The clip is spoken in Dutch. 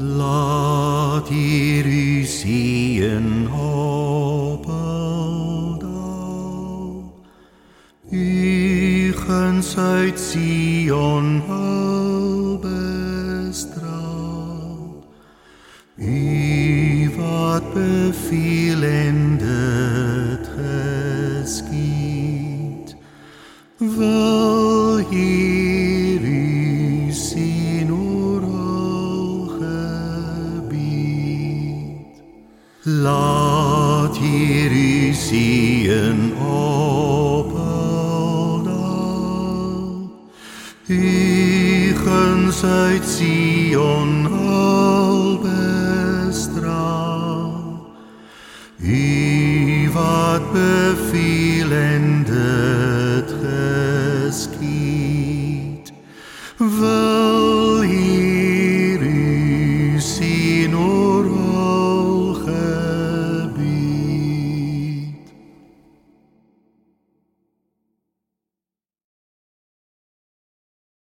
Laat hier u zien op Eldal. U guns uit Sion al bestraal. U wat beveel en dit geskied. Wil hier Laat hier u sien op Eldal. U guns uit Sion al bestraal. U wat beveel en dit geskied. Wil